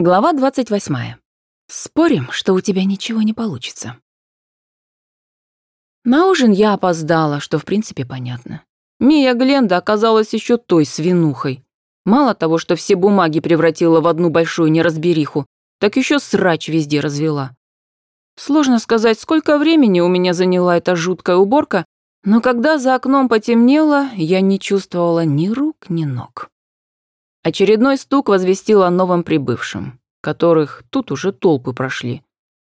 Глава 28. Спорим, что у тебя ничего не получится. На ужин я опоздала, что в принципе понятно. Мия Гленда оказалась еще той свинухой. Мало того, что все бумаги превратила в одну большую неразбериху, так еще срач везде развела. Сложно сказать, сколько времени у меня заняла эта жуткая уборка, но когда за окном потемнело, я не чувствовала ни рук, ни ног. Очередной стук возвестил о новом прибывшем, которых тут уже толпы прошли.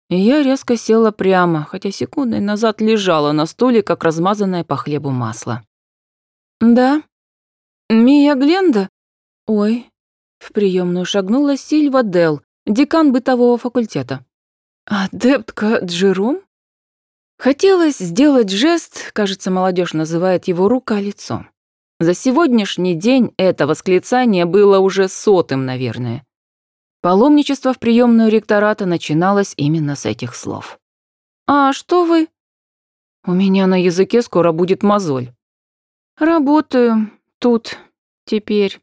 И я резко села прямо, хотя секундой назад лежала на стуле, как размазанное по хлебу масло. «Да? Мия Гленда? Ой». В приемную шагнула Сильва Дел, декан бытового факультета. «Адептка Джером?» Хотелось сделать жест, кажется, молодежь называет его рука-лицо. За сегодняшний день это восклицание было уже сотым, наверное. Паломничество в приемную ректората начиналось именно с этих слов. «А что вы?» «У меня на языке скоро будет мозоль». «Работаю. Тут. Теперь».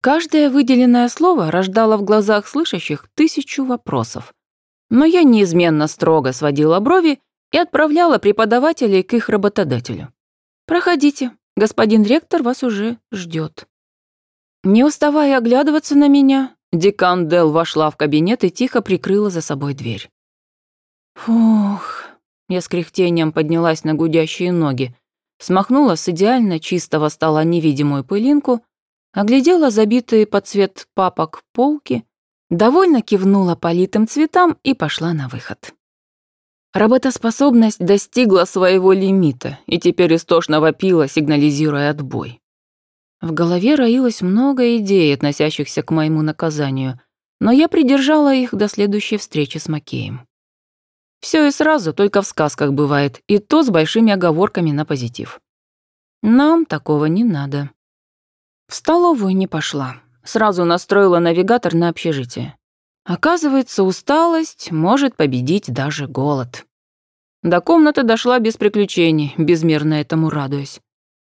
Каждое выделенное слово рождало в глазах слышащих тысячу вопросов. Но я неизменно строго сводила брови и отправляла преподавателей к их работодателю. «Проходите, Господин ректор вас уже ждет. Не уставая оглядываться на меня, декан Дел вошла в кабинет и тихо прикрыла за собой дверь. Фух, я с кряхтением поднялась на гудящие ноги, смахнула с идеально чистого стола невидимую пылинку, оглядела забитые под цвет папок полки, довольно кивнула политым цветам и пошла на выход. Работоспособность достигла своего лимита и теперь истошно вопила, сигнализируя отбой. В голове роилось много идей, относящихся к моему наказанию, но я придержала их до следующей встречи с Макеем. Все и сразу, только в сказках бывает, и то с большими оговорками на позитив. Нам такого не надо. В столовую не пошла. Сразу настроила навигатор на общежитие. Оказывается, усталость может победить даже голод. До комнаты дошла без приключений, безмерно этому радуясь.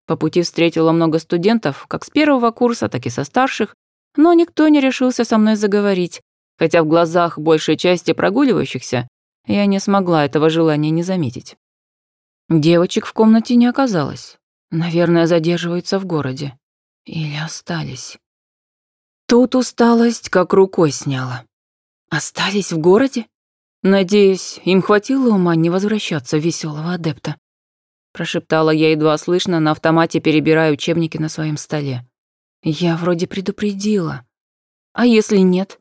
По пути встретила много студентов, как с первого курса, так и со старших, но никто не решился со мной заговорить, хотя в глазах большей части прогуливающихся я не смогла этого желания не заметить. Девочек в комнате не оказалось. Наверное, задерживаются в городе. Или остались. Тут усталость как рукой сняла. Остались в городе? Надеюсь, им хватило ума не возвращаться веселого адепта. Прошептала я едва слышно, на автомате перебирая учебники на своем столе. Я вроде предупредила. А если нет?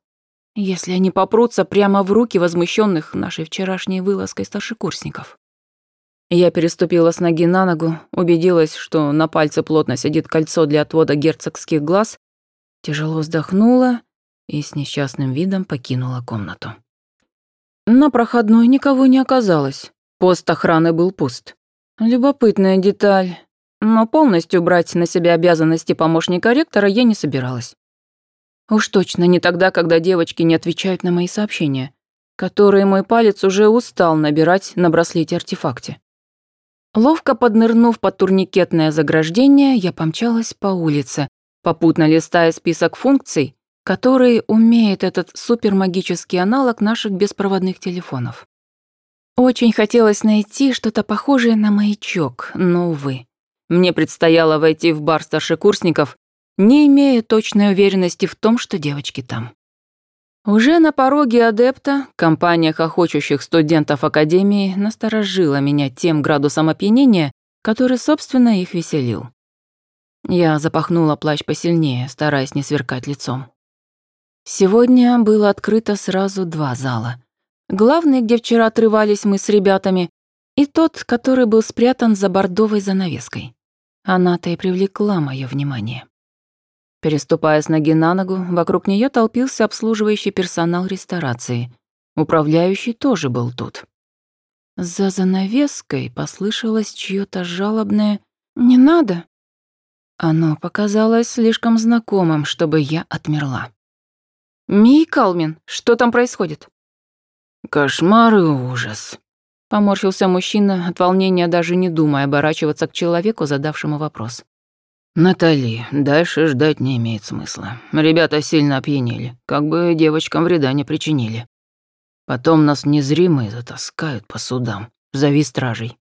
Если они попрутся прямо в руки возмущенных нашей вчерашней вылазкой старшекурсников? Я переступила с ноги на ногу, убедилась, что на пальце плотно сидит кольцо для отвода герцогских глаз, тяжело вздохнула и с несчастным видом покинула комнату. На проходной никого не оказалось. Пост охраны был пуст. Любопытная деталь. Но полностью брать на себя обязанности помощника ректора я не собиралась. Уж точно не тогда, когда девочки не отвечают на мои сообщения, которые мой палец уже устал набирать на браслете-артефакте. Ловко поднырнув под турникетное заграждение, я помчалась по улице, попутно листая список функций, которые умеет этот супермагический аналог наших беспроводных телефонов. Очень хотелось найти что-то похожее на маячок, но, увы. Мне предстояло войти в бар старшекурсников, не имея точной уверенности в том, что девочки там. Уже на пороге адепта компания хохочущих студентов Академии насторожила меня тем градусом опьянения, который, собственно, их веселил. Я запахнула плащ посильнее, стараясь не сверкать лицом. Сегодня было открыто сразу два зала. Главный, где вчера отрывались мы с ребятами, и тот, который был спрятан за бордовой занавеской. Она-то и привлекла мое внимание. Переступая с ноги на ногу, вокруг нее толпился обслуживающий персонал ресторации. Управляющий тоже был тут. За занавеской послышалось чьё-то жалобное «Не надо». Оно показалось слишком знакомым, чтобы я отмерла. «Мий Калмин, что там происходит?» «Кошмар и ужас», — поморщился мужчина, от волнения даже не думая оборачиваться к человеку, задавшему вопрос. «Натали, дальше ждать не имеет смысла. Ребята сильно опьянели, как бы девочкам вреда не причинили. Потом нас незримые затаскают по судам. Зови стражей».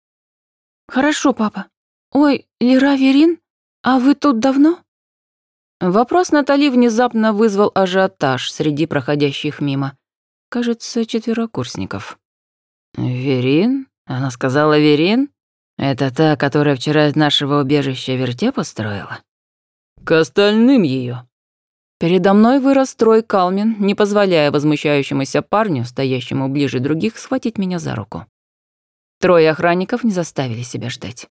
«Хорошо, папа. Ой, Лера Верин, а вы тут давно?» Вопрос Натали внезапно вызвал ажиотаж среди проходящих мимо. Кажется, четверокурсников. «Верин? Она сказала Верин? Это та, которая вчера из нашего убежища вертеп устроила?» «К остальным ее. Передо мной вырос трой Калмин, не позволяя возмущающемуся парню, стоящему ближе других, схватить меня за руку. Трое охранников не заставили себя ждать.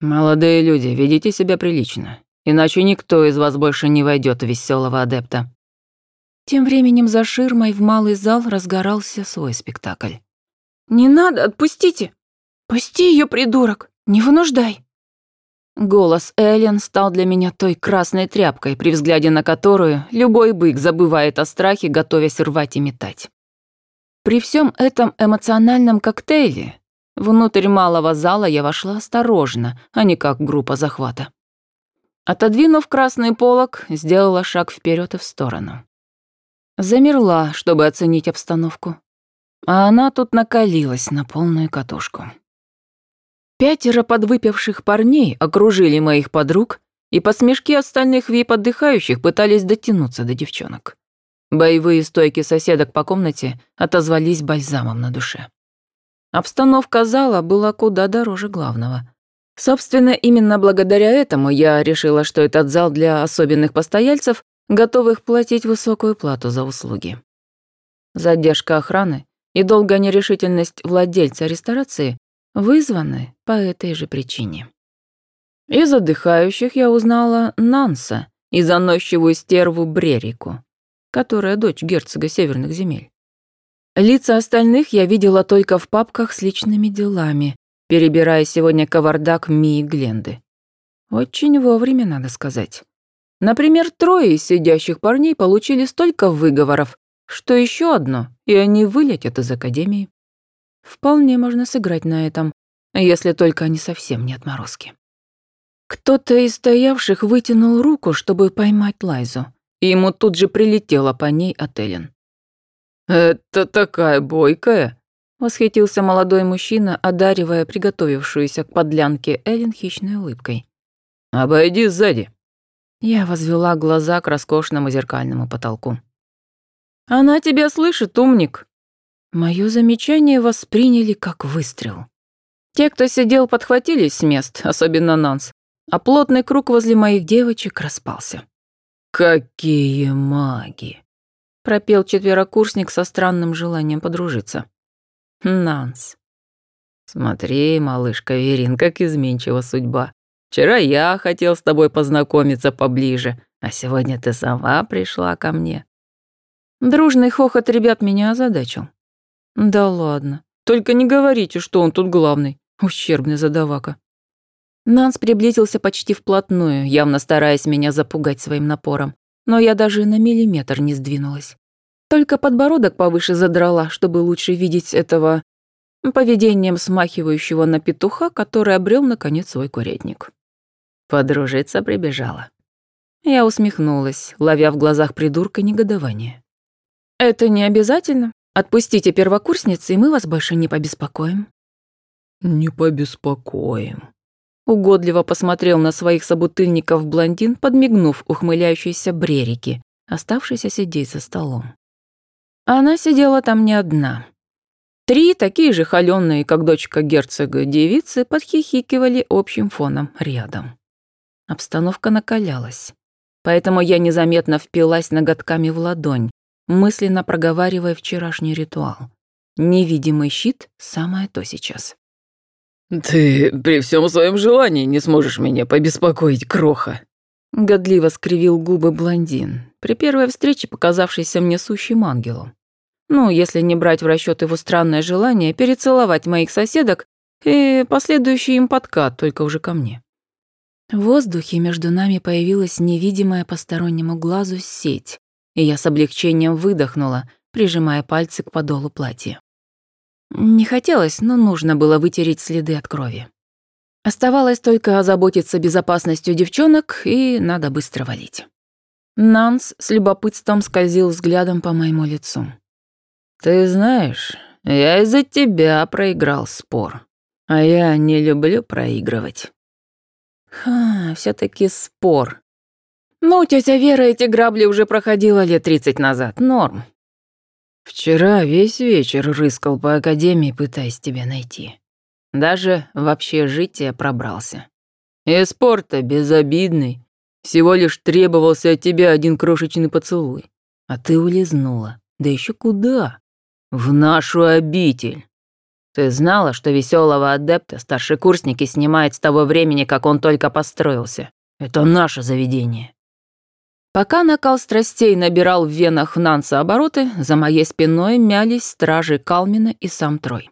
«Молодые люди, ведите себя прилично иначе никто из вас больше не войдет в веселого адепта». Тем временем за ширмой в малый зал разгорался свой спектакль. «Не надо, отпустите! Пусти ее, придурок! Не вынуждай!» Голос Эллен стал для меня той красной тряпкой, при взгляде на которую любой бык забывает о страхе, готовясь рвать и метать. При всем этом эмоциональном коктейле внутрь малого зала я вошла осторожно, а не как группа захвата. Отодвинув красный полог, сделала шаг вперед и в сторону. Замерла, чтобы оценить обстановку. А она тут накалилась на полную катушку. Пятеро подвыпивших парней окружили моих подруг, и по смешке остальных вип-отдыхающих пытались дотянуться до девчонок. Боевые стойки соседок по комнате отозвались бальзамом на душе. Обстановка зала была куда дороже главного. Собственно, именно благодаря этому я решила, что этот зал для особенных постояльцев, готовых платить высокую плату за услуги. Задержка охраны и долгая нерешительность владельца ресторации вызваны по этой же причине. Из отдыхающих я узнала Нанса и заносчивую стерву Брерику, которая дочь герцога северных земель. Лица остальных я видела только в папках с личными делами, перебирая сегодня кавардак Мии Гленды. Очень вовремя, надо сказать. Например, трое из сидящих парней получили столько выговоров, что еще одно, и они вылетят из академии. Вполне можно сыграть на этом, если только они совсем не отморозки. Кто-то из стоявших вытянул руку, чтобы поймать Лайзу, и ему тут же прилетело по ней от Эллен. «Это такая бойкая», Восхитился молодой мужчина, одаривая приготовившуюся к подлянке Эллен хищной улыбкой. «Обойди сзади». Я возвела глаза к роскошному зеркальному потолку. «Она тебя слышит, умник!» Моё замечание восприняли как выстрел. Те, кто сидел, подхватились с мест, особенно Нанс, а плотный круг возле моих девочек распался. «Какие маги!» — пропел четверокурсник со странным желанием подружиться. Нанс. Смотри, малышка Верин, как изменчива судьба. Вчера я хотел с тобой познакомиться поближе, а сегодня ты сама пришла ко мне. Дружный хохот ребят меня озадачил. Да ладно, только не говорите, что он тут главный, ущербный задавака. Нанс приблизился почти вплотную, явно стараясь меня запугать своим напором, но я даже на миллиметр не сдвинулась. Только подбородок повыше задрала, чтобы лучше видеть этого поведением смахивающего на петуха, который обрел наконец свой курятник. Подружиться прибежала. Я усмехнулась, ловя в глазах придурка негодование. «Это не обязательно. Отпустите первокурсницы, и мы вас больше не побеспокоим». «Не побеспокоим», — угодливо посмотрел на своих собутыльников блондин, подмигнув ухмыляющейся Брерике, оставшейся сидеть за столом. Она сидела там не одна. Три такие же холёные, как дочка герцога девицы, подхихикивали общим фоном рядом. Обстановка накалялась. Поэтому я незаметно впилась ноготками в ладонь, мысленно проговаривая вчерашний ритуал. Невидимый щит — самое то сейчас. «Ты при всем своем желании не сможешь меня побеспокоить, кроха», Годливо скривил губы блондин, при первой встрече показавшийся мне сущим ангелом. Ну, если не брать в расчет его странное желание перецеловать моих соседок и последующий им подкат, только уже ко мне. В воздухе между нами появилась невидимая постороннему глазу сеть, и я с облегчением выдохнула, прижимая пальцы к подолу платья. Не хотелось, но нужно было вытереть следы от крови. Оставалось только озаботиться безопасностью девчонок, и надо быстро валить. Нанс с любопытством скользил взглядом по моему лицу. «Ты знаешь, я из-за тебя проиграл спор, а я не люблю проигрывать». Ха, все таки спор. Ну, тетя Вера эти грабли уже проходила лет тридцать назад, норм. Вчера весь вечер рыскал по академии, пытаясь тебя найти. Даже в общежитие пробрался. И спорта безобидный. Всего лишь требовался от тебя один крошечный поцелуй. А ты улизнула. Да еще куда? В нашу обитель. Ты знала, что веселого адепта старшекурсники снимают с того времени, как он только построился? Это наше заведение. Пока накал страстей набирал в венах Нанса обороты, за моей спиной мялись стражи Калмина и сам Трой.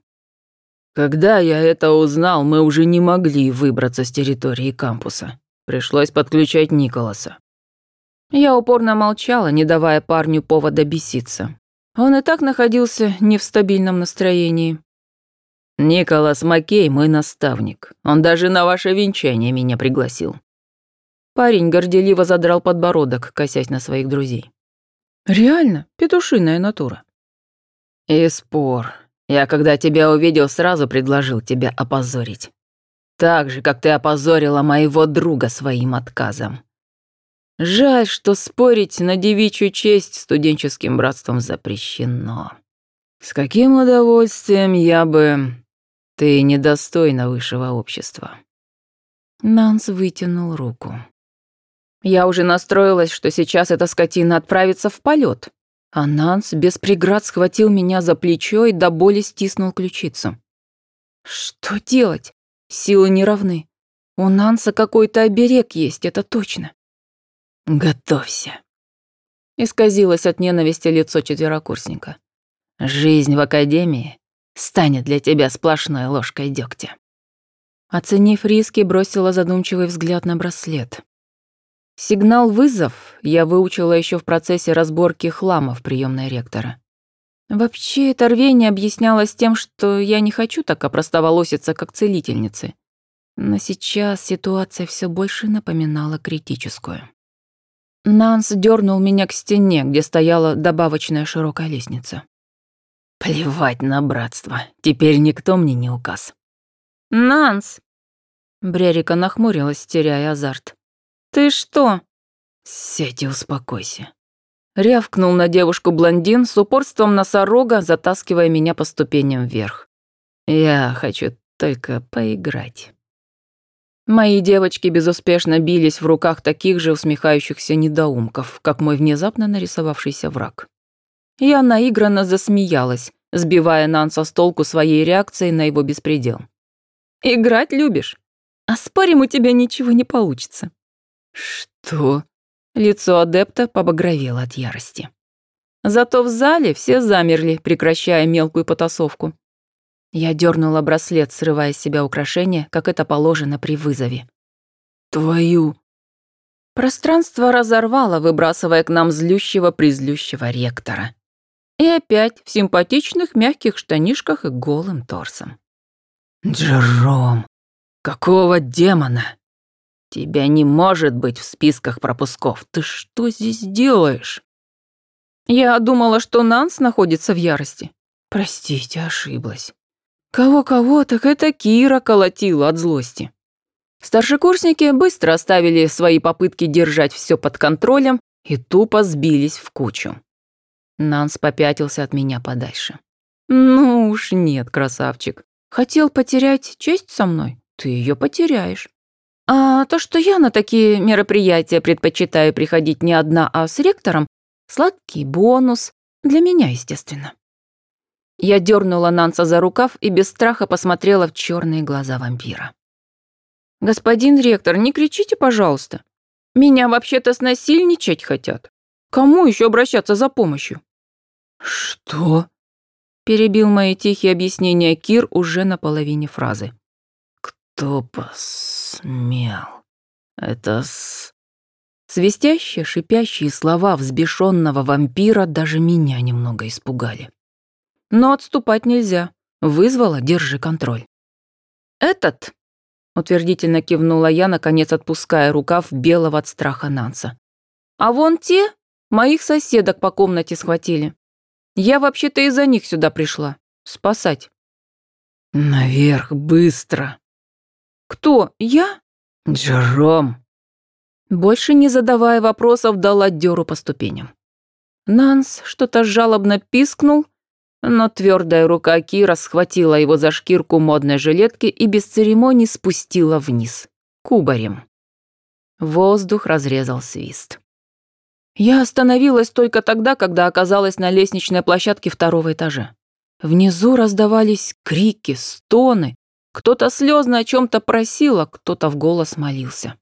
Когда я это узнал, мы уже не могли выбраться с территории кампуса. Пришлось подключать Николаса. Я упорно молчала, не давая парню повода беситься. Он и так находился не в стабильном настроении. «Николас Маккей мой наставник. Он даже на ваше венчание меня пригласил». Парень горделиво задрал подбородок, косясь на своих друзей. «Реально, петушиная натура». «И спор. Я, когда тебя увидел, сразу предложил тебя опозорить. Так же, как ты опозорила моего друга своим отказом. Жаль, что спорить на девичью честь студенческим братством запрещено. С каким удовольствием я бы... Ты недостойна высшего общества». Нанс вытянул руку. Я уже настроилась, что сейчас эта скотина отправится в полет. А Нанс без преград схватил меня за плечо и до боли стиснул ключицу. Что делать? Силы не равны. У Нанса какой-то оберег есть, это точно. Готовься. Исказилось от ненависти лицо четверокурсника. Жизнь в академии станет для тебя сплошной ложкой дегтя. Оценив риски, бросила задумчивый взгляд на браслет. Сигнал «вызов» я выучила еще в процессе разборки хлама в приемной ректора. Вообще, это рвение объяснялось тем, что я не хочу так опростоволоситься, как целительницы. Но сейчас ситуация все больше напоминала критическую. Нанс дернул меня к стене, где стояла добавочная широкая лестница. «Плевать на братство, теперь никто мне не указ». «Нанс!» Брерика нахмурилась, теряя азарт. «Ты что?» «Сядь и успокойся». Рявкнул на девушку блондин с упорством носорога, затаскивая меня по ступеням вверх. «Я хочу только поиграть». Мои девочки безуспешно бились в руках таких же усмехающихся недоумков, как мой внезапно нарисовавшийся враг. Я наигранно засмеялась, сбивая Нанса с толку своей реакцией на его беспредел. «Играть любишь? А спорим, у тебя ничего не получится». «Что?» Лицо адепта побагровело от ярости. Зато в зале все замерли, прекращая мелкую потасовку. Я дернула браслет, срывая с себя украшение, как это положено при вызове. «Твою...» Пространство разорвало, выбрасывая к нам злющего-призлющего ректора. И опять в симпатичных мягких штанишках и голым торсом. «Джером, какого демона?» Тебя не может быть в списках пропусков. Ты что здесь делаешь? Я думала, что Нанс находится в ярости. Простите, ошиблась. Кого-кого, так это Кира колотила от злости. Старшекурсники быстро оставили свои попытки держать все под контролем и тупо сбились в кучу. Нанс попятился от меня подальше. «Ну уж нет, красавчик. Хотел потерять честь со мной? Ты ее потеряешь. А то, что я на такие мероприятия предпочитаю приходить не одна, а с ректором, сладкий бонус. Для меня, естественно. Я дернула Нанса за рукав и без страха посмотрела в черные глаза вампира. «Господин ректор, не кричите, пожалуйста. Меня вообще-то снасильничать хотят. Кому еще обращаться за помощью?» «Что?» Перебил мои тихие объяснения Кир уже на половине фразы. «Кто посмел? Это с...» Свистящие, шипящие слова взбешенного вампира даже меня немного испугали. Но отступать нельзя. Вызвала, держи контроль. «Этот?» утвердительно кивнула я, наконец отпуская рукав белого от страха Нанса. А вон те моих соседок по комнате схватили. Я вообще-то из-за них сюда пришла. Спасать. Наверх, быстро. Кто? Я? Джером. Больше не задавая вопросов, дал отдеру по ступеням. Нанс что-то жалобно пискнул, но твердая рука Кира схватила его за шкирку модной жилетки и без церемоний спустила вниз, кубарем. Воздух разрезал свист. Я остановилась только тогда, когда оказалась на лестничной площадке второго этажа. Внизу раздавались крики, стоны. Кто-то слезно о чем-то просил, а кто-то в голос молился.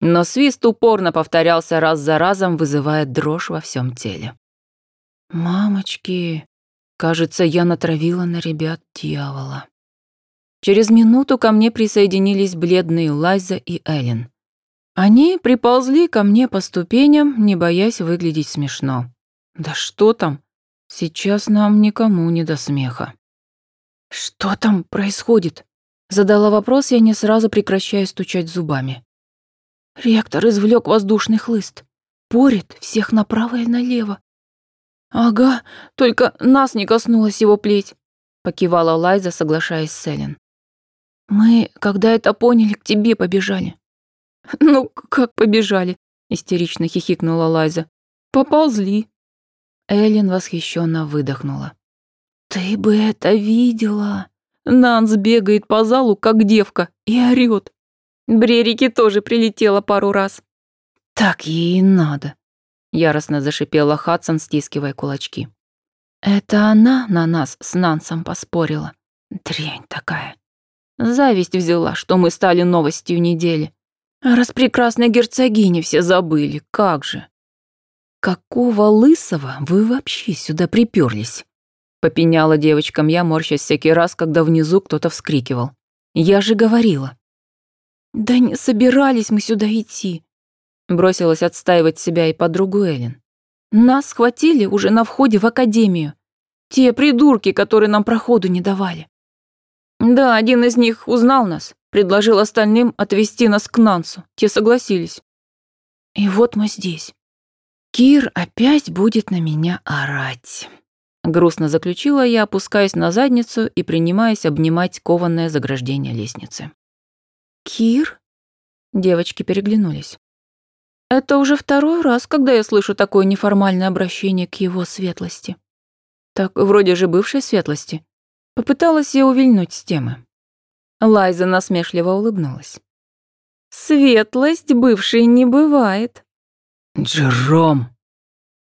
Но свист упорно повторялся раз за разом, вызывая дрожь во всем теле. «Мамочки, кажется, я натравила на ребят дьявола». Через минуту ко мне присоединились бледные Лайза и Эллен. Они приползли ко мне по ступеням, не боясь выглядеть смешно. Да что там, сейчас нам никому не до смеха. «Что там происходит?» Задала вопрос я, не сразу прекращая стучать зубами. Ректор извлек воздушный хлыст. Порит всех направо и налево. «Ага, только нас не коснулась его плеть», — покивала Лайза, соглашаясь с Эллен. «Мы, когда это поняли, к тебе побежали». «Ну, как побежали?» — истерично хихикнула Лайза. «Поползли». Эллен восхищенно выдохнула. «Ты бы это видела!» Нанс бегает по залу, как девка, и орёт. Брерике тоже прилетела пару раз. Так ей и надо. Яростно зашипела Хадсон, стискивая кулачки. Это она на нас с Нансом поспорила. Дрянь такая. Зависть взяла, что мы стали новостью недели. Раз прекрасной герцогини все забыли, как же. Какого лысого вы вообще сюда приперлись? Попеняла девочкам я, морщась всякий раз, когда внизу кто-то вскрикивал. Я же говорила. «Да не собирались мы сюда идти», — бросилась отстаивать себя и подругу Эллен. «Нас схватили уже на входе в академию. Те придурки, которые нам проходу не давали. Да, один из них узнал нас, предложил остальным отвезти нас к Нансу. Те согласились. И вот мы здесь. Кир опять будет на меня орать». Грустно заключила я, опускаясь на задницу и принимаясь обнимать кованное заграждение лестницы. «Кир?» Девочки переглянулись. «Это уже второй раз, когда я слышу такое неформальное обращение к его светлости. Так, вроде же бывшей светлости. Попыталась я увильнуть с темы». Лайза насмешливо улыбнулась. «Светлость бывшей не бывает». «Джером!»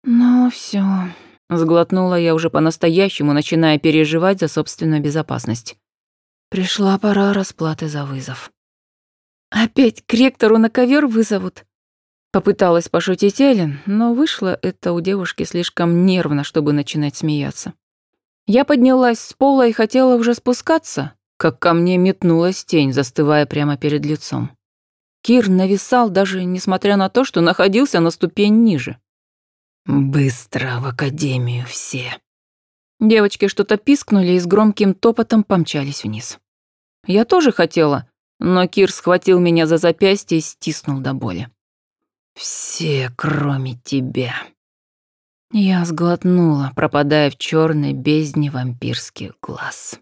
«Ну все, сглотнула я уже по-настоящему, начиная переживать за собственную безопасность. Пришла пора расплаты за вызов. «Опять к ректору на ковер вызовут?» Попыталась пошутить Эллен, но вышло это у девушки слишком нервно, чтобы начинать смеяться. Я поднялась с пола и хотела уже спускаться, как ко мне метнулась тень, застывая прямо перед лицом. Кир нависал даже несмотря на то, что находился на ступень ниже. «Быстро в академию все!» Девочки что-то пискнули и с громким топотом помчались вниз. Я тоже хотела, но Кир схватил меня за запястье и стиснул до боли. «Все, кроме тебя». Я сглотнула, пропадая в черной бездне вампирских глаз.